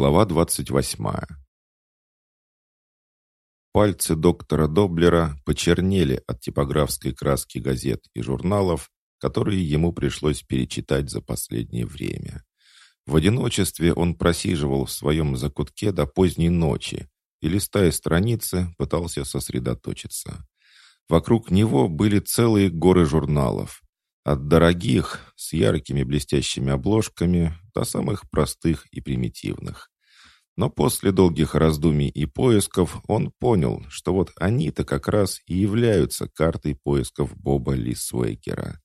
Глава 28. Пальцы доктора Доблера почернели от типографской краски газет и журналов, которые ему пришлось перечитать за последнее время. В одиночестве он просиживал в своем закутке до поздней ночи и, листая страницы, пытался сосредоточиться. Вокруг него были целые горы журналов. От дорогих, с яркими блестящими обложками, до самых простых и примитивных. Но после долгих раздумий и поисков он понял, что вот они-то как раз и являются картой поисков Боба Лисуэкера.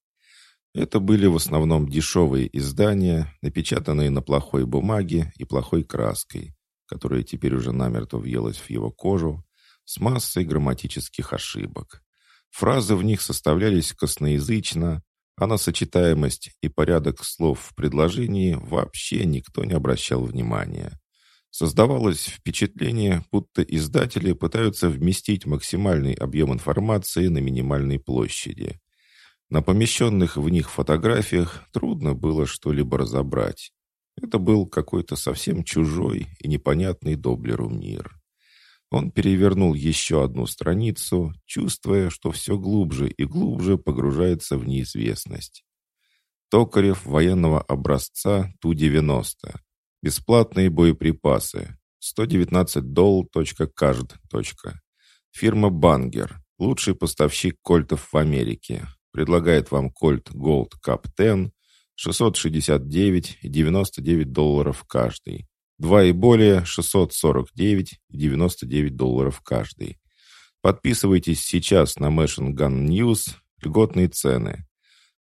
Это были в основном дешевые издания, напечатанные на плохой бумаге и плохой краской, которая теперь уже намертво въелась в его кожу, с массой грамматических ошибок. Фразы в них составлялись косноязычно, а на сочетаемость и порядок слов в предложении вообще никто не обращал внимания. Создавалось впечатление, будто издатели пытаются вместить максимальный объем информации на минимальной площади. На помещенных в них фотографиях трудно было что-либо разобрать. Это был какой-то совсем чужой и непонятный Доблеру мир. Он перевернул еще одну страницу, чувствуя, что все глубже и глубже погружается в неизвестность. Токарев военного образца Ту-90. Бесплатные боеприпасы. 119 долл. кажд. Фирма «Бангер». Лучший поставщик кольтов в Америке. Предлагает вам кольт Gold Cup 10 669,99 долларов каждый. Два и более 649,99 долларов каждый. Подписывайтесь сейчас на Machine Gun News. Льготные цены.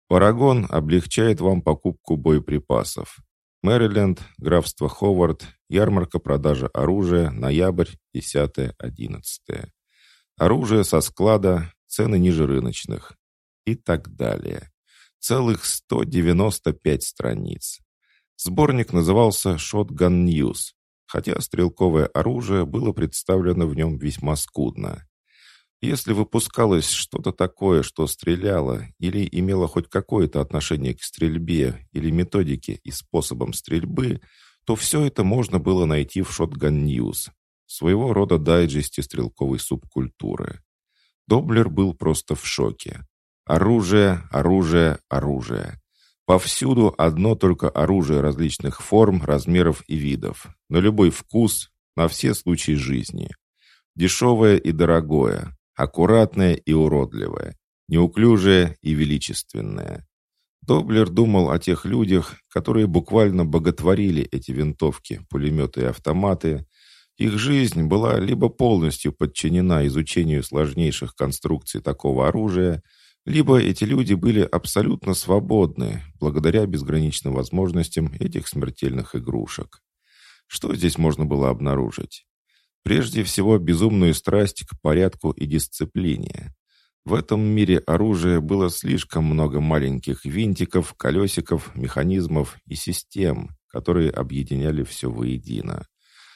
Парагон облегчает вам покупку боеприпасов. Мэриленд, графство Ховард, ярмарка продажи оружия, ноябрь, 10-11. Оружие со склада, цены ниже рыночных. И так далее. Целых 195 страниц. Сборник назывался «Shotgun News», хотя стрелковое оружие было представлено в нем весьма скудно. Если выпускалось что-то такое, что стреляло или имело хоть какое-то отношение к стрельбе или методике и способам стрельбы, то все это можно было найти в Shotgun News, своего рода дайджесте стрелковой субкультуры. Доблер был просто в шоке. Оружие, оружие, оружие. Повсюду одно только оружие различных форм, размеров и видов. На любой вкус, на все случаи жизни. Дешевое и дорогое, аккуратное и уродливое, неуклюжее и величественное. Доблер думал о тех людях, которые буквально боготворили эти винтовки, пулеметы и автоматы. Их жизнь была либо полностью подчинена изучению сложнейших конструкций такого оружия, либо эти люди были абсолютно свободны, благодаря безграничным возможностям этих смертельных игрушек. Что здесь можно было обнаружить? Прежде всего, безумную страсть к порядку и дисциплине. В этом мире оружия было слишком много маленьких винтиков, колесиков, механизмов и систем, которые объединяли все воедино.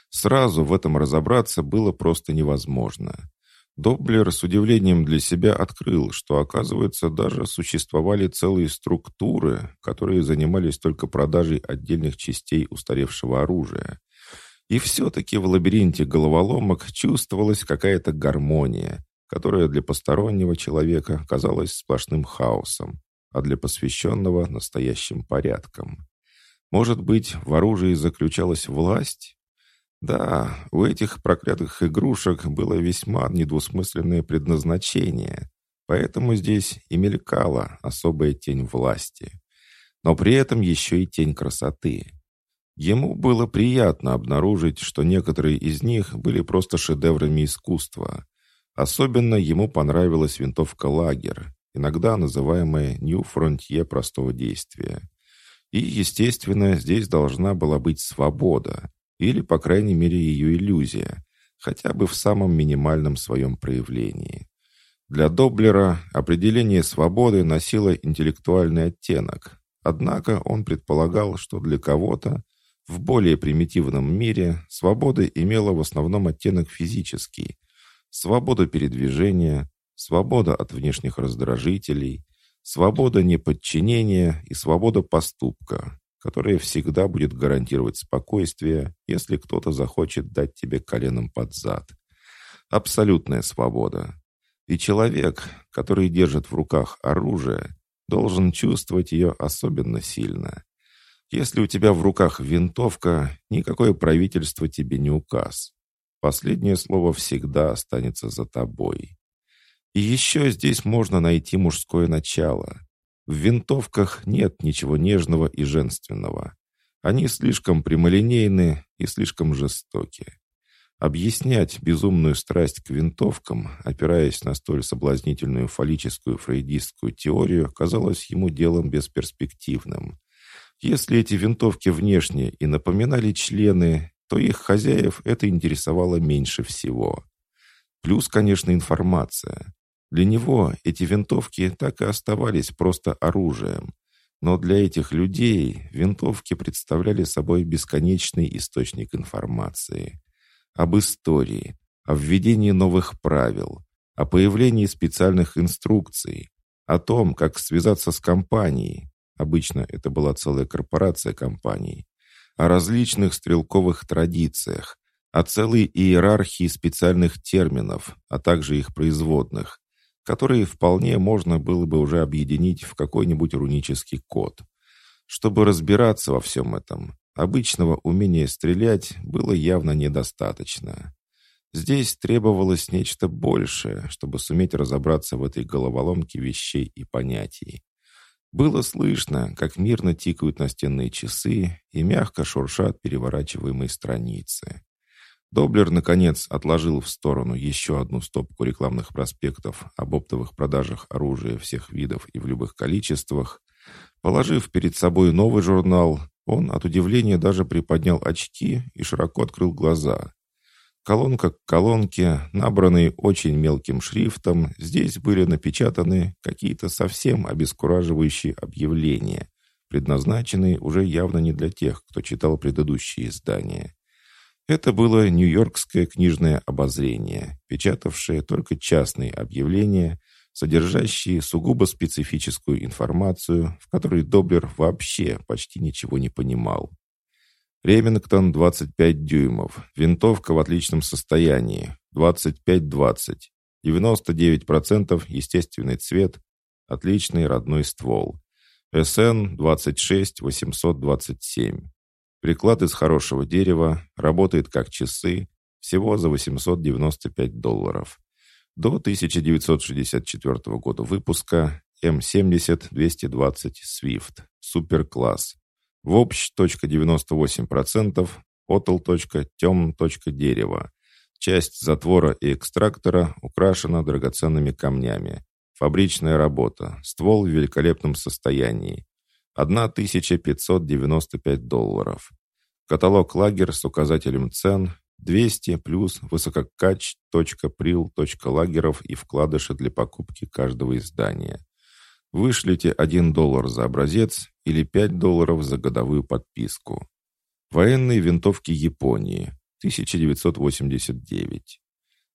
Сразу в этом разобраться было просто невозможно. Доблер с удивлением для себя открыл, что, оказывается, даже существовали целые структуры, которые занимались только продажей отдельных частей устаревшего оружия. И все-таки в лабиринте головоломок чувствовалась какая-то гармония, которая для постороннего человека казалась сплошным хаосом, а для посвященного — настоящим порядком. Может быть, в оружии заключалась власть? Да, у этих проклятых игрушек было весьма недвусмысленное предназначение, поэтому здесь и мелькала особая тень власти. Но при этом еще и тень красоты. Ему было приятно обнаружить, что некоторые из них были просто шедеврами искусства. Особенно ему понравилась винтовка «Лагер», иногда называемая «New Frontier» простого действия. И, естественно, здесь должна была быть свобода, или, по крайней мере, ее иллюзия, хотя бы в самом минимальном своем проявлении. Для Доблера определение свободы носило интеллектуальный оттенок, однако он предполагал, что для кого-то в более примитивном мире свобода имела в основном оттенок физический. Свобода передвижения, свобода от внешних раздражителей, свобода неподчинения и свобода поступка. которая всегда будет гарантировать спокойствие, если кто-то захочет дать тебе коленом под зад. Абсолютная свобода. И человек, который держит в руках оружие, должен чувствовать ее особенно сильно. Если у тебя в руках винтовка, никакое правительство тебе не указ. Последнее слово всегда останется за тобой. И еще здесь можно найти мужское начало. В винтовках нет ничего нежного и женственного. Они слишком прямолинейны и слишком жестоки. Объяснять безумную страсть к винтовкам, опираясь на столь соблазнительную фаллическую фрейдистскую теорию, казалось ему делом бесперспективным. Если эти винтовки внешне и напоминали члены, то их хозяев это интересовало меньше всего. Плюс, конечно, информация. Для него эти винтовки так и оставались просто оружием. Но для этих людей винтовки представляли собой бесконечный источник информации. Об истории, о введении новых правил, о появлении специальных инструкций, о том, как связаться с компанией, обычно это была целая корпорация компаний, о различных стрелковых традициях, о целой иерархии специальных терминов, а также их производных, которые вполне можно было бы уже объединить в какой-нибудь рунический код. Чтобы разбираться во всем этом, обычного умения стрелять было явно недостаточно. Здесь требовалось нечто большее, чтобы суметь разобраться в этой головоломке вещей и понятий. Было слышно, как мирно тикают настенные часы и мягко шуршат переворачиваемые страницы. Доблер, наконец, отложил в сторону еще одну стопку рекламных проспектов об оптовых продажах оружия всех видов и в любых количествах. Положив перед собой новый журнал, он от удивления даже приподнял очки и широко открыл глаза. Колонка к колонке, набранные очень мелким шрифтом, здесь были напечатаны какие-то совсем обескураживающие объявления, предназначенные уже явно не для тех, кто читал предыдущие издания. Это было Нью-Йоркское книжное обозрение, печатавшее только частные объявления, содержащие сугубо специфическую информацию, в которой Доблер вообще почти ничего не понимал. Ремингтон 25 дюймов. Винтовка в отличном состоянии. 25-20. 99% естественный цвет. Отличный родной ствол. СН 26 827. Приклад из хорошего дерева, работает как часы, всего за 895 долларов. До 1964 года выпуска М70-220 Swift. Суперкласс. В общ точка 98%, отл точка, тем точка дерева. Часть затвора и экстрактора украшена драгоценными камнями. Фабричная работа. Ствол в великолепном состоянии. 1595 долларов. Каталог лагер с указателем цен 200 плюс высококач.прил.лагеров и вкладыши для покупки каждого издания. Вышлите 1 доллар за образец или 5 долларов за годовую подписку. Военные винтовки Японии, 1989.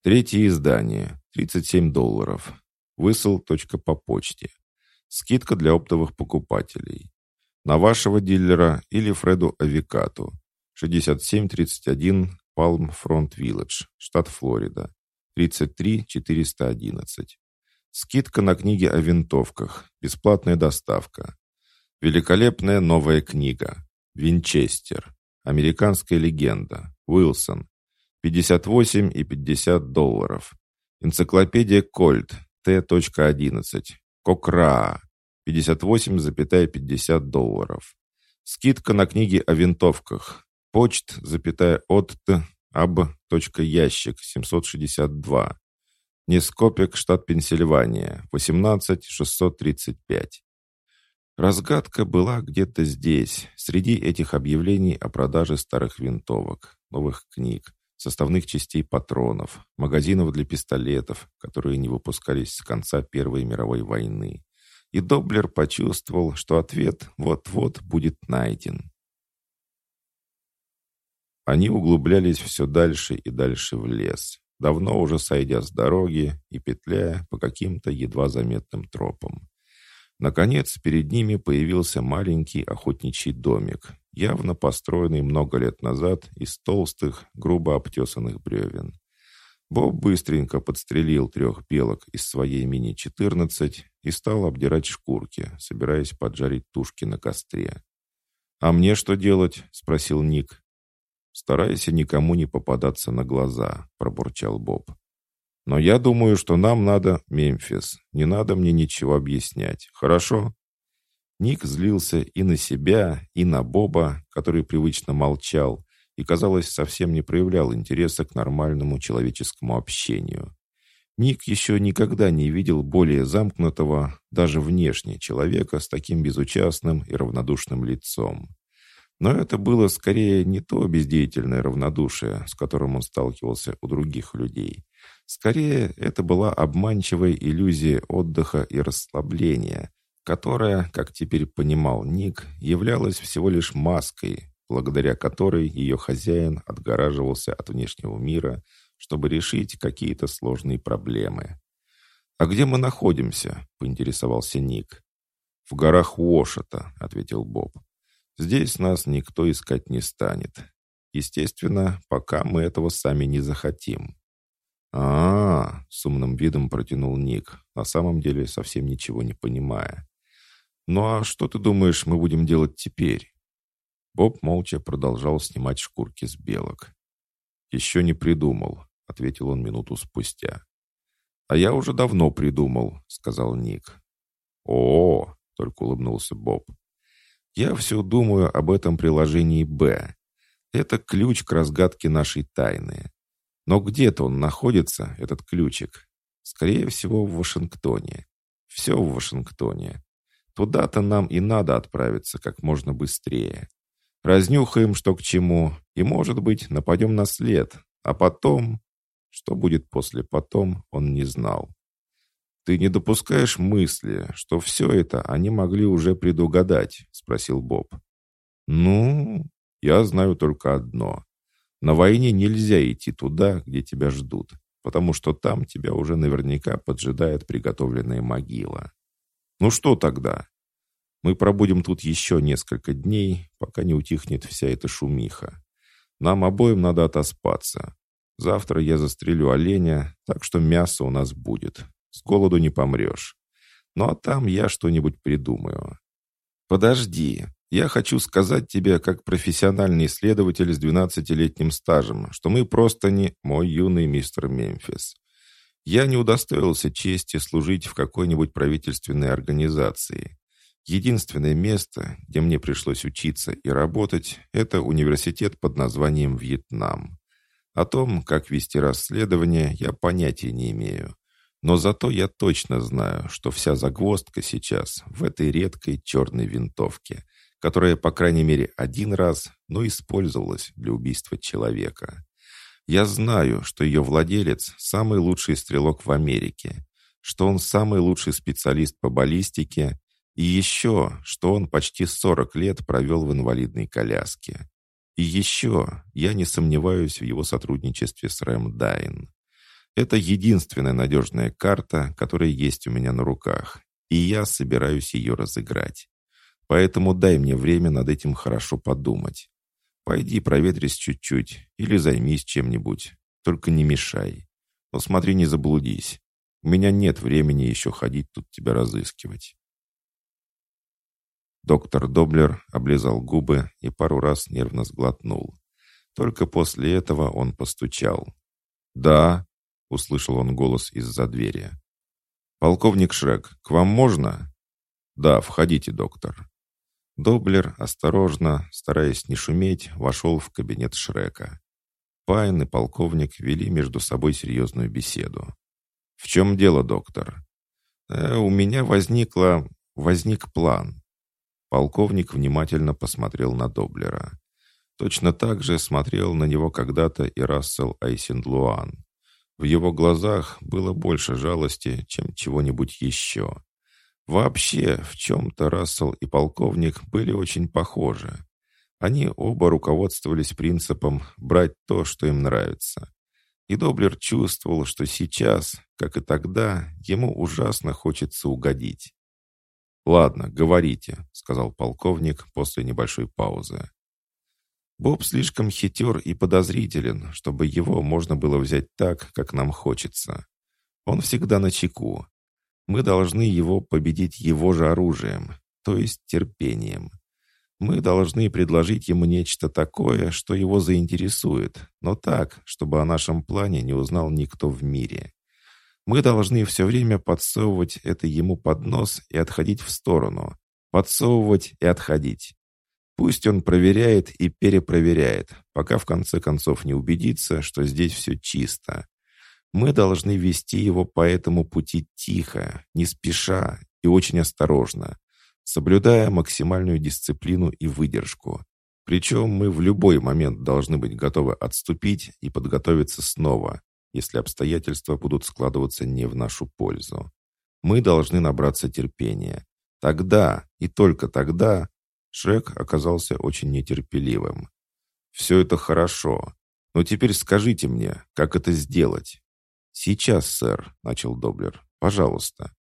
Третье издание, 37 долларов. Высыл. по почте. Скидка для оптовых покупателей. На вашего дилера или Фреду Авикату. 6731 Палм Фронт Вилледж, штат Флорида. 33411. Скидка на книги о винтовках. Бесплатная доставка. Великолепная новая книга. Винчестер. Американская легенда. Уилсон. 58 и 50 долларов. Энциклопедия Кольт. Т.11. Кокра. 58,50 долларов. Скидка на книги о винтовках. Почт, запятая от т, аб, точка, ящик, 762. Нескопик, штат Пенсильвания, 18635. Разгадка была где-то здесь, среди этих объявлений о продаже старых винтовок, новых книг, составных частей патронов, магазинов для пистолетов, которые не выпускались с конца Первой мировой войны. И Доблер почувствовал, что ответ вот-вот будет найден. Они углублялись все дальше и дальше в лес, давно уже сойдя с дороги и петляя по каким-то едва заметным тропам. Наконец, перед ними появился маленький охотничий домик, явно построенный много лет назад из толстых, грубо обтесанных бревен. Боб быстренько подстрелил трех белок из своей мини-14 и стал обдирать шкурки, собираясь поджарить тушки на костре. «А мне что делать?» — спросил Ник. «Старайся никому не попадаться на глаза», — пробурчал Боб. Но я думаю, что нам надо Мемфис. Не надо мне ничего объяснять. Хорошо?» Ник злился и на себя, и на Боба, который привычно молчал и, казалось, совсем не проявлял интереса к нормальному человеческому общению. Ник еще никогда не видел более замкнутого, даже внешне, человека с таким безучастным и равнодушным лицом. Но это было скорее не то бездеятельное равнодушие, с которым он сталкивался у других людей, Скорее, это была обманчивая иллюзия отдыха и расслабления, которая, как теперь понимал Ник, являлась всего лишь маской, благодаря которой ее хозяин отгораживался от внешнего мира, чтобы решить какие-то сложные проблемы. «А где мы находимся?» — поинтересовался Ник. «В горах Уошета», — ответил Боб. «Здесь нас никто искать не станет. Естественно, пока мы этого сами не захотим а, -а, -а с умным видом протянул Ник, на самом деле совсем ничего не понимая. «Ну а что ты думаешь, мы будем делать теперь?» Боб молча продолжал снимать шкурки с белок. «Еще не придумал», — ответил он минуту спустя. «А я уже давно придумал», — сказал Ник. «О, -о, -о — только улыбнулся Боб. «Я все думаю об этом приложении «Б». Это ключ к разгадке нашей тайны. Но где-то он находится, этот ключик. Скорее всего, в Вашингтоне. Все в Вашингтоне. Туда-то нам и надо отправиться как можно быстрее. Разнюхаем, что к чему, и, может быть, нападем на след. А потом... Что будет после «потом», он не знал. «Ты не допускаешь мысли, что все это они могли уже предугадать?» — спросил Боб. «Ну, я знаю только одно. На войне нельзя идти туда, где тебя ждут, потому что там тебя уже наверняка поджидает приготовленная могила. Ну что тогда? Мы пробудем тут еще несколько дней, пока не утихнет вся эта шумиха. Нам обоим надо отоспаться. Завтра я застрелю оленя, так что мясо у нас будет. С голоду не помрешь. А там я что-нибудь придумаю. Подожди, я хочу сказать тебе, как профессиональный исследователь с 12-летним стажем, что мы просто не мой юный мистер Мемфис. Я не удостоился чести служить в какой-нибудь правительственной организации. Единственное место, где мне пришлось учиться и работать, это университет под названием «Вьетнам». О том, как вести расследование, я понятия не имею. Но зато я точно знаю, что вся загвоздка сейчас в этой редкой черной винтовке, которая, по крайней мере, один раз, но использовалась для убийства человека. Я знаю, что ее владелец – самый лучший стрелок в Америке, что он самый лучший специалист по баллистике, и еще, что он почти 40 лет провел в инвалидной коляске. И еще, я не сомневаюсь в его сотрудничестве с Рэм Дайн. Это единственная надежная карта, которая есть у меня на руках, и я собираюсь ее разыграть. Поэтому дай мне время над этим хорошо подумать. Пойди проветрись чуть-чуть или займись чем-нибудь. Только не мешай. Но смотри, не заблудись. У меня нет времени еще ходить тут тебя разыскивать. Доктор Доблер облизал губы и пару раз нервно сглотнул. Только после этого он постучал. «Да», — услышал он голос из-за двери. «Полковник Шрек, к вам можно?» «Да, входите, доктор». Доблер осторожно, стараясь не шуметь, вошел в кабинет Шрека. Пайн и полковник вели между собой серьезную беседу. «В чем дело, доктор?» э, «У меня возникло... возник план». Полковник внимательно посмотрел на Доблера. Точно так же смотрел на него когда-то и Рассел Айсендлуан. В его глазах было больше жалости, чем чего-нибудь еще. Вообще, в чем-то Рассел и полковник были очень похожи. Они оба руководствовались принципом брать то, что им нравится. И Доблер чувствовал, что сейчас, как и тогда, ему ужасно хочется угодить. «Ладно, говорите», — сказал полковник после небольшой паузы. Боб слишком хитер и подозрителен, чтобы его можно было взять так, как нам хочется. Он всегда на чеку. Мы должны его победить его же оружием, то есть терпением. Мы должны предложить ему нечто такое, что его заинтересует, но так, чтобы о нашем плане не узнал никто в мире. Мы должны все время подсовывать это ему под нос и отходить в сторону. Подсовывать и отходить. Пусть он проверяет и перепроверяет, пока в конце концов не убедится, что здесь все чисто. Мы должны вести его по этому пути тихо, не спеша и очень осторожно, соблюдая максимальную дисциплину и выдержку. Причем мы в любой момент должны быть готовы отступить и подготовиться снова, если обстоятельства будут складываться не в нашу пользу. Мы должны набраться терпения. Тогда и только тогда Шрек оказался очень нетерпеливым. «Все это хорошо, но теперь скажите мне, как это сделать?» «Сейчас, сэр», — начал Доблер. «Пожалуйста».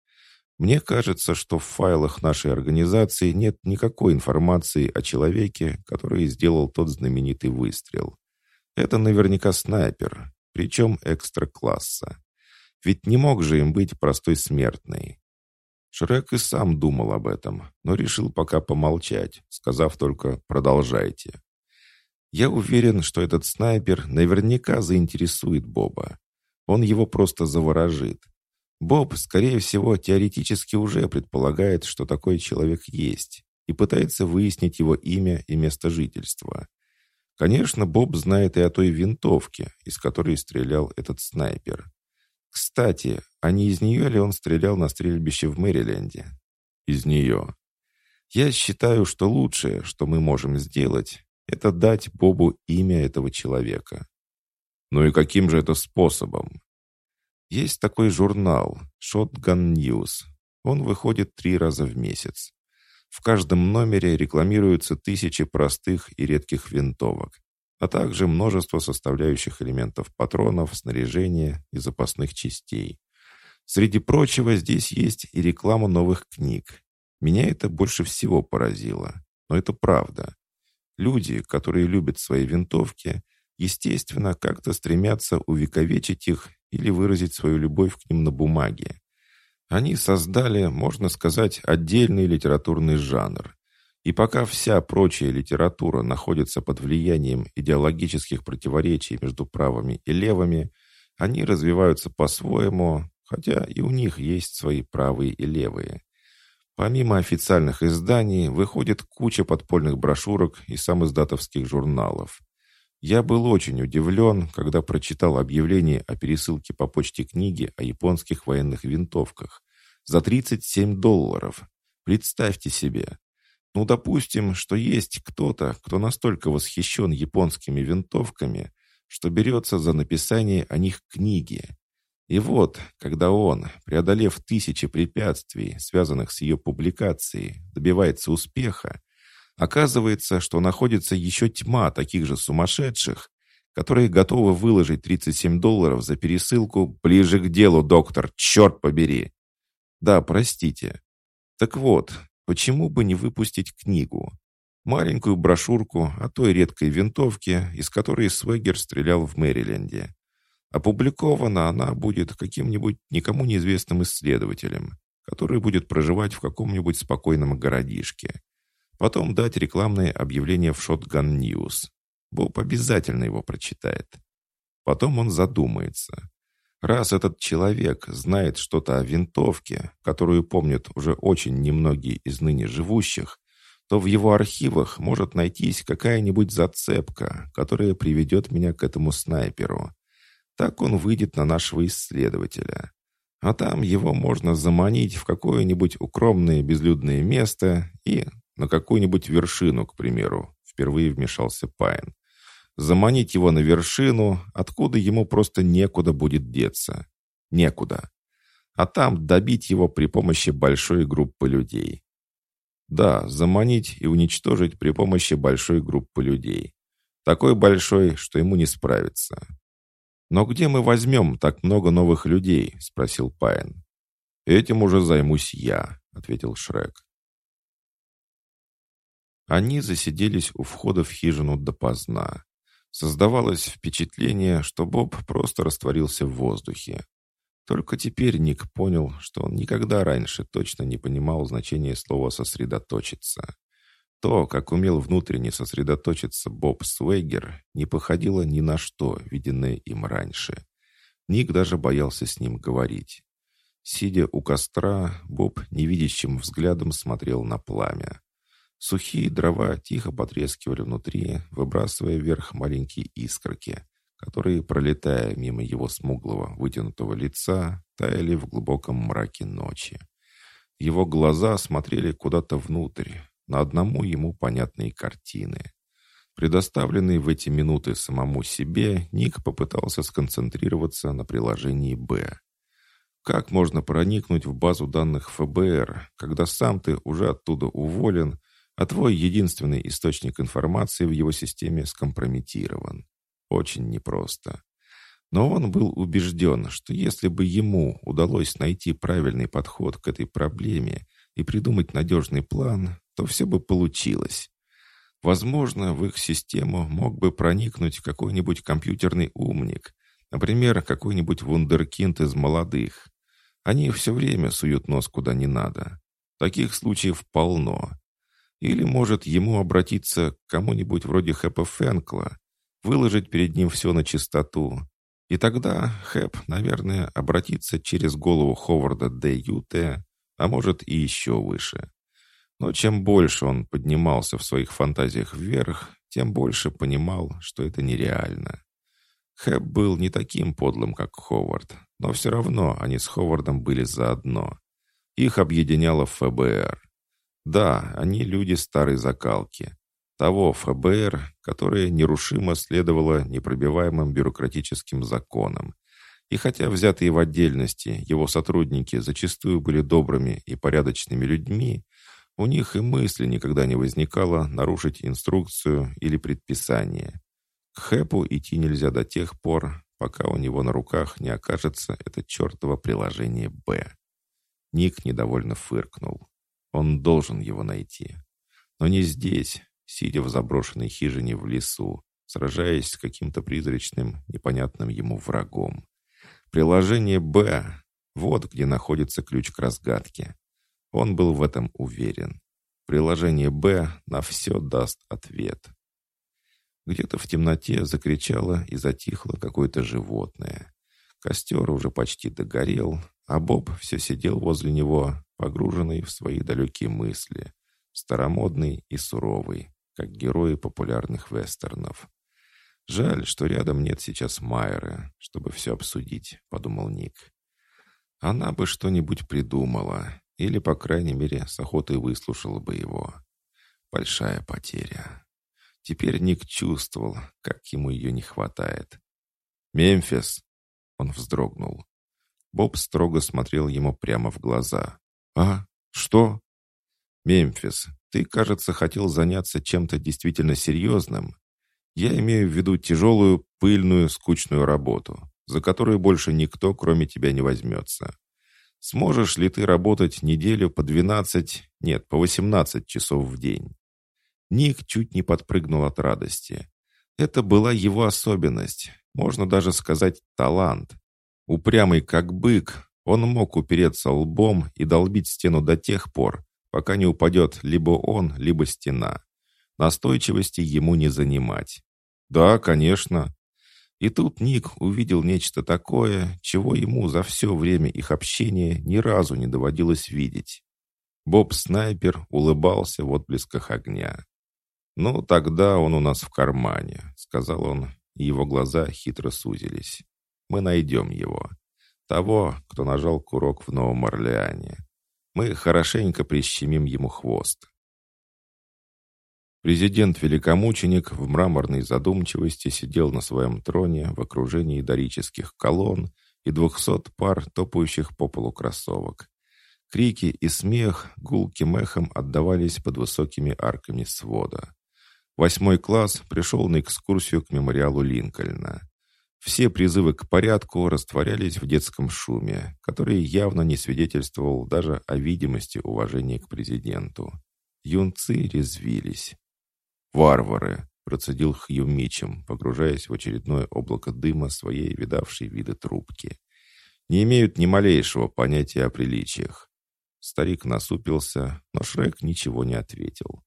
Мне кажется, что в файлах нашей организации нет никакой информации о человеке, который сделал тот знаменитый выстрел. Это наверняка снайпер, причем экстра-класса. Ведь не мог же им быть простой смертный. Шрек и сам думал об этом, но решил пока помолчать, сказав только «продолжайте». Я уверен, что этот снайпер наверняка заинтересует Боба. Он его просто заворожит. Боб, скорее всего, теоретически уже предполагает, что такой человек есть, и пытается выяснить его имя и место жительства. Конечно, Боб знает и о той винтовке, из которой стрелял этот снайпер. Кстати, а не из нее ли он стрелял на стрельбище в Мэриленде? Из нее. Я считаю, что лучшее, что мы можем сделать, это дать Бобу имя этого человека. Ну и каким же это способом? Есть такой журнал Shotgun News. Он выходит три раза в месяц. В каждом номере рекламируются тысячи простых и редких винтовок, а также множество составляющих элементов патронов, снаряжения и запасных частей. Среди прочего, здесь есть и реклама новых книг. Меня это больше всего поразило. Но это правда. Люди, которые любят свои винтовки, естественно, как-то стремятся увековечить их или выразить свою любовь к ним на бумаге. Они создали, можно сказать, отдельный литературный жанр. И пока вся прочая литература находится под влиянием идеологических противоречий между правыми и левыми, они развиваются по-своему, хотя и у них есть свои правые и левые. Помимо официальных изданий, выходит куча подпольных брошюрок и самоиздатовских журналов. Я был очень удивлен, когда прочитал объявление о пересылке по почте книги о японских военных винтовках. За 37 долларов. Представьте себе. Ну, допустим, что есть кто-то, кто настолько восхищен японскими винтовками, что берется за написание о них книги. И вот, когда он, преодолев тысячи препятствий, связанных с ее публикацией, добивается успеха, Оказывается, что находится еще тьма таких же сумасшедших, которые готовы выложить 37 долларов за пересылку ближе к делу, доктор, черт побери. Да, простите. Так вот, почему бы не выпустить книгу? Маленькую брошюрку о той редкой винтовке, из которой Свегер стрелял в Мэриленде. Опубликована она будет каким-нибудь никому неизвестным исследователем, который будет проживать в каком-нибудь спокойном городишке. Потом дать рекламное объявление в Shotgun News. Боб обязательно его прочитает. Потом он задумается. Раз этот человек знает что-то о винтовке, которую помнят уже очень немногие из ныне живущих, то в его архивах может найтись какая-нибудь зацепка, которая приведет меня к этому снайперу. Так он выйдет на нашего исследователя. А там его можно заманить в какое-нибудь укромное безлюдное место и на какую-нибудь вершину, к примеру, впервые вмешался Пайн. Заманить его на вершину, откуда ему просто некуда будет деться. Некуда. А там добить его при помощи большой группы людей. Да, заманить и уничтожить при помощи большой группы людей. Такой большой, что ему не справиться. «Но где мы возьмем так много новых людей?» — спросил Пайн. «Этим уже займусь я», — ответил Шрек. Они засиделись у входа в хижину допоздна. Создавалось впечатление, что Боб просто растворился в воздухе. Только теперь Ник понял, что он никогда раньше точно не понимал значения слова «сосредоточиться». То, как умел внутренне сосредоточиться Боб Свейгер, не походило ни на что, виденное им раньше. Ник даже боялся с ним говорить. Сидя у костра, Боб невидящим взглядом смотрел на пламя. Сухие дрова тихо потрескивали внутри, выбрасывая вверх маленькие искорки, которые, пролетая мимо его смуглого, вытянутого лица, таяли в глубоком мраке ночи. Его глаза смотрели куда-то внутрь, на одному ему понятные картины. Предоставленный в эти минуты самому себе, Ник попытался сконцентрироваться на приложении «Б». Как можно проникнуть в базу данных ФБР, когда сам ты уже оттуда уволен, а твой единственный источник информации в его системе скомпрометирован? Очень непросто. Но он был убежден, что если бы ему удалось найти правильный подход к этой проблеме и придумать надежный план, то все бы получилось. Возможно, в их систему мог бы проникнуть какой-нибудь компьютерный умник, например, какой-нибудь вундеркинд из молодых. Они все время суют нос куда не надо. Таких случаев полно. Или, может, ему обратиться к кому-нибудь вроде Хэпа Фэнкла, выложить перед ним все на чистоту. И тогда Хэп, наверное, обратится через голову Ховарда Д. Юте, а может и еще выше. Но чем больше он поднимался в своих фантазиях вверх, тем больше понимал, что это нереально. Хэп был не таким подлым, как Ховард, но все равно они с Ховардом были заодно. Их объединяло ФБР. Да, они люди старой закалки. Того ФБР, которое нерушимо следовало непробиваемым бюрократическим законам. И хотя взятые в отдельности его сотрудники зачастую были добрыми и порядочными людьми, у них и мысли никогда не возникало нарушить инструкцию или предписание. К Хэпу идти нельзя до тех пор, пока у него на руках не окажется это чертово приложение «Б». Ник недовольно фыркнул. Он должен его найти. Но не здесь, сидя в заброшенной хижине в лесу, сражаясь с каким-то призрачным, непонятным ему врагом. Приложение «Б» — вот где находится ключ к разгадке. Он был в этом уверен. Приложение «Б» на все даст ответ. Где-то в темноте закричало и затихло какое-то животное. Костер уже почти догорел, а Боб все сидел возле него, погруженный в свои далекие мысли, старомодный и суровый, как герои популярных вестернов. «Жаль, что рядом нет сейчас Майеры, чтобы все обсудить», — подумал Ник. «Она бы что-нибудь придумала, или, по крайней мере, с охотой выслушала бы его. Большая потеря. Теперь Ник чувствовал, как ему ее не хватает. «Мемфис!» Он вздрогнул. Боб строго смотрел ему прямо в глаза. «А? Что?» «Мемфис, ты, кажется, хотел заняться чем-то действительно серьезным. Я имею в виду тяжелую, пыльную, скучную работу, за которую больше никто, кроме тебя, не возьмется. Сможешь ли ты работать неделю по 12, нет, по 18 часов в день? Ник чуть не подпрыгнул от радости. Это была его особенность, можно даже сказать талант. Упрямый как бык, он мог упереться лбом и долбить стену до тех пор, пока не упадет либо он, либо стена. Настойчивости ему не занимать. Да, конечно, и тут Ник увидел нечто такое, чего ему за все время их общения ни разу не доводилось видеть. Боб-снайпер улыбался в отблесках огня. «Ну, тогда он у нас в кармане», — сказал он, и его глаза хитро сузились. «Мы найдем его. Того, кто нажал курок в Новом Орлеане. Мы хорошенько прищемим ему хвост. Президент-великомученик в мраморной задумчивости сидел на своем троне в окружении дорических колонн и двухсот пар топающих по полу кроссовок. Крики и смех гулким эхом отдавались под высокими арками свода. Восьмой класс пришел на экскурсию к мемориалу Линкольна. Все призывы к порядку растворялись в детском шуме, который явно не свидетельствовал даже о видимости уважения к президенту. Юнцы резвились. «Варвары!» — процедил Хью Мичем, погружаясь в очередное облако дыма своей видавшей виды трубки. «Не имеют ни малейшего понятия о приличиях». Старик насупился, но Шрек ничего не ответил.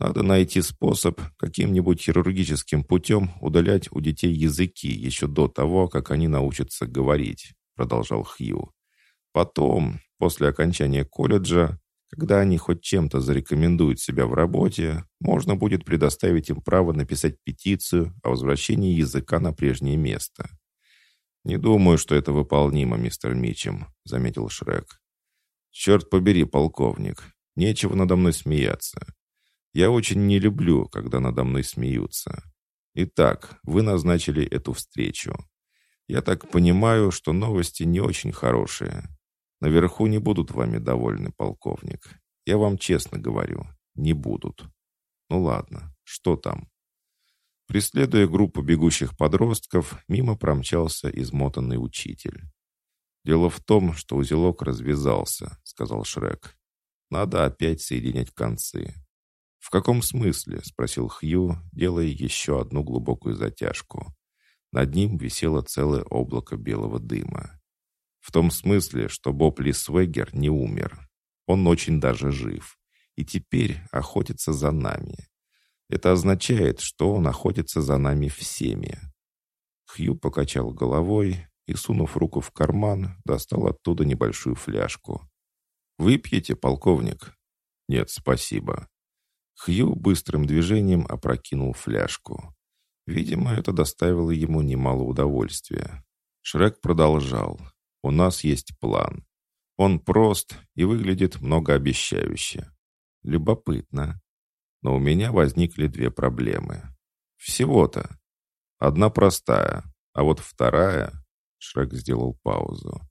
Надо найти способ каким-нибудь хирургическим путем удалять у детей языки еще до того, как они научатся говорить, продолжал Хью. Потом, после окончания колледжа, когда они хоть чем-то зарекомендуют себя в работе, можно будет предоставить им право написать петицию о возвращении языка на прежнее место. «Не думаю, что это выполнимо, мистер Мичем», — заметил Шрек. «Черт побери, полковник, нечего надо мной смеяться. Я очень не люблю, когда надо мной смеются. Итак, вы назначили эту встречу. Я так понимаю, что новости не очень хорошие. Наверху не будут вами довольны, полковник. Я вам честно говорю, не будут. Ну ладно, что там? Преследуя группу бегущих подростков, мимо промчался измотанный учитель. «Дело в том, что узелок развязался», — сказал Шрек. «Надо опять соединять концы. «В каком смысле?» — спросил Хью, делая еще одну глубокую затяжку. Над ним висело целое облако белого дыма. «В том смысле, что Боб Лисвегер не умер. Он очень даже жив. И теперь охотится за нами. Это означает, что он охотится за нами всеми». Хью покачал головой и, сунув руку в карман, достал оттуда небольшую фляжку. «Выпьете, полковник?» «Нет, спасибо». Хью быстрым движением опрокинул фляжку. Видимо, это доставило ему немало удовольствия. Шрек продолжал. «У нас есть план. Он прост и выглядит многообещающе. Любопытно. Но у меня возникли две проблемы. Всего-то. Одна простая, а вот вторая...» Шрек сделал паузу.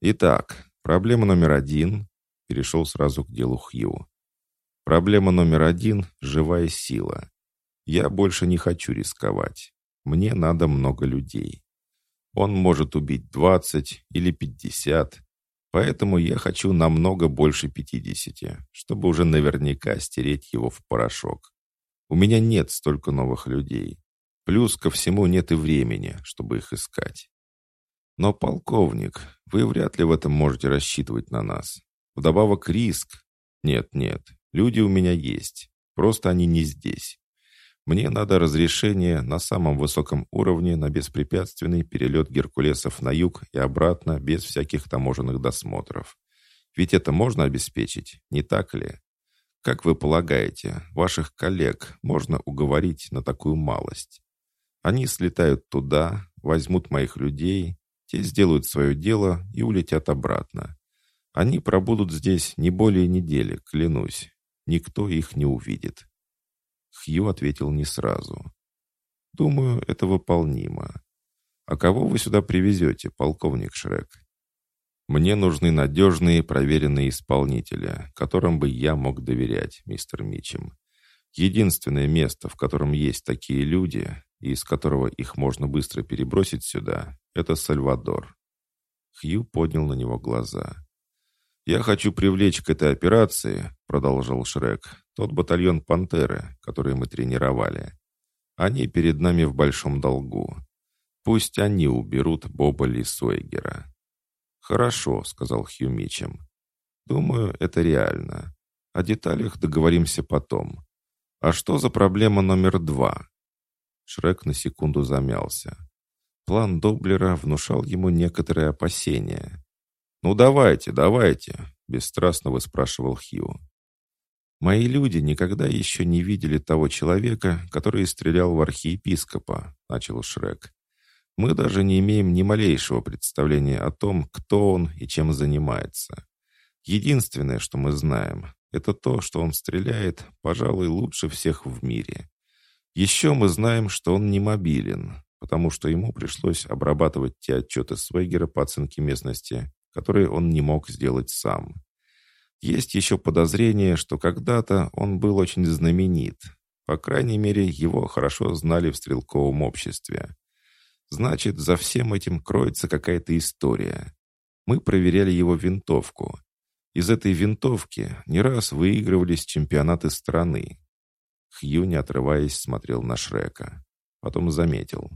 «Итак, проблема номер один...» Перешел сразу к делу Хью. Проблема номер один — живая сила. Я больше не хочу рисковать. Мне надо много людей. Он может убить 20 или 50, поэтому я хочу намного больше 50, чтобы уже наверняка стереть его в порошок. У меня нет столько новых людей. Плюс ко всему нет и времени, чтобы их искать. Но, полковник, вы вряд ли в этом можете рассчитывать на нас. Вдобавок риск. Нет-нет, Люди у меня есть, просто они не здесь. Мне надо разрешение на самом высоком уровне на беспрепятственный перелет Геркулесов на юг и обратно без всяких таможенных досмотров. Ведь это можно обеспечить, не так ли? Как вы полагаете, ваших коллег можно уговорить на такую малость? Они слетают туда, возьмут моих людей, те сделают свое дело и улетят обратно. Они пробудут здесь не более недели, клянусь. Никто их не увидит. Хью ответил не сразу. «Думаю, это выполнимо. А кого вы сюда привезете, полковник Шрек?» «Мне нужны надежные, проверенные исполнители, которым бы я мог доверять, мистер Мичем. Единственное место, в котором есть такие люди, и из которого их можно быстро перебросить сюда, это Сальвадор». Хью поднял на него глаза. «Я хочу привлечь к этой операции», — продолжил Шрек, «тот батальон «Пантеры», который мы тренировали. Они перед нами в большом долгу. Пусть они уберут Боба Лисойгера». «Хорошо», — сказал Хью Мичем. «Думаю, это реально. О деталях договоримся потом. А что за проблема номер два?» Шрек на секунду замялся. План Доблера внушал ему некоторые опасения. «Ну давайте, давайте», — бесстрастно выспрашивал Хью. «Мои люди никогда еще не видели того человека, который стрелял в архиепископа», — начал Шрек. «Мы даже не имеем ни малейшего представления о том, кто он и чем занимается. Единственное, что мы знаем, это то, что он стреляет, пожалуй, лучше всех в мире. Еще мы знаем, что он не мобилен, потому что ему пришлось обрабатывать те отчеты Свейгера по оценке местности, которые он не мог сделать сам. Есть еще подозрение, что когда-то он был очень знаменит. По крайней мере, его хорошо знали в стрелковом обществе. Значит, за всем этим кроется какая-то история. Мы проверяли его винтовку. Из этой винтовки не раз выигрывались чемпионаты страны. Хью, не отрываясь, смотрел на Шрека. Потом заметил.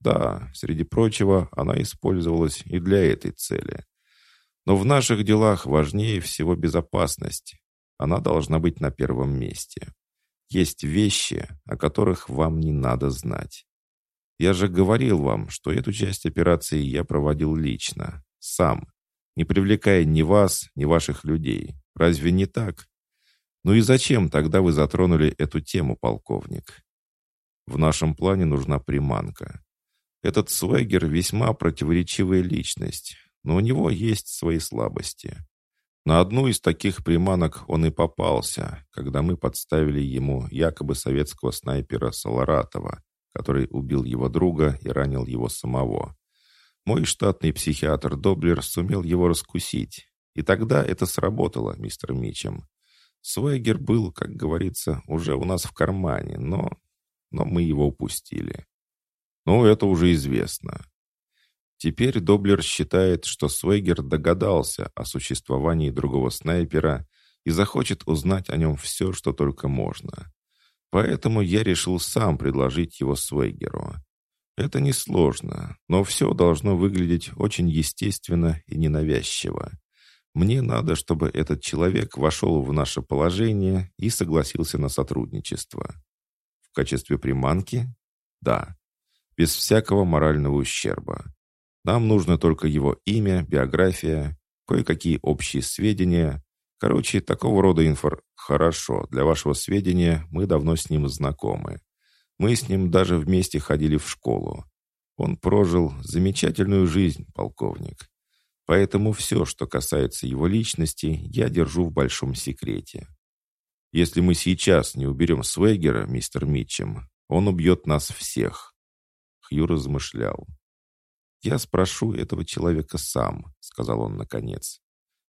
Да, среди прочего, она использовалась и для этой цели. Но в наших делах важнее всего безопасность. Она должна быть на первом месте. Есть вещи, о которых вам не надо знать. Я же говорил вам, что эту часть операции я проводил лично, сам, не привлекая ни вас, ни ваших людей. Разве не так? Ну и зачем тогда вы затронули эту тему, полковник? В нашем плане нужна приманка. Этот Свегер весьма противоречивая личность, но у него есть свои слабости. На одну из таких приманок он и попался, когда мы подставили ему якобы советского снайпера Солоратова, который убил его друга и ранил его самого. Мой штатный психиатр Доблер сумел его раскусить. И тогда это сработало, мистер Мичем. Свайгер был, как говорится, уже у нас в кармане, но... Но мы его упустили. Ну, это уже известно. Теперь Доблер считает, что Свейгер догадался о существовании другого снайпера и захочет узнать о нем все, что только можно. Поэтому я решил сам предложить его Свейгеру. Это несложно, но все должно выглядеть очень естественно и ненавязчиво. Мне надо, чтобы этот человек вошел в наше положение и согласился на сотрудничество. В качестве приманки? Да. Без всякого морального ущерба. Нам нужно только его имя, биография, кое-какие общие сведения. Короче, такого рода инфор... Хорошо, для вашего сведения, мы давно с ним знакомы. Мы с ним даже вместе ходили в школу. Он прожил замечательную жизнь, полковник. Поэтому все, что касается его личности, я держу в большом секрете. Если мы сейчас не уберем Свегера, мистер Митчем, он убьет нас всех. Хью размышлял. «Я спрошу этого человека сам», — сказал он наконец.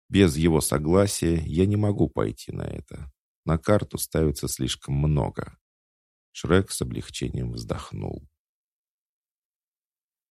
«Без его согласия я не могу пойти на это. На карту ставится слишком много». Шрек с облегчением вздохнул.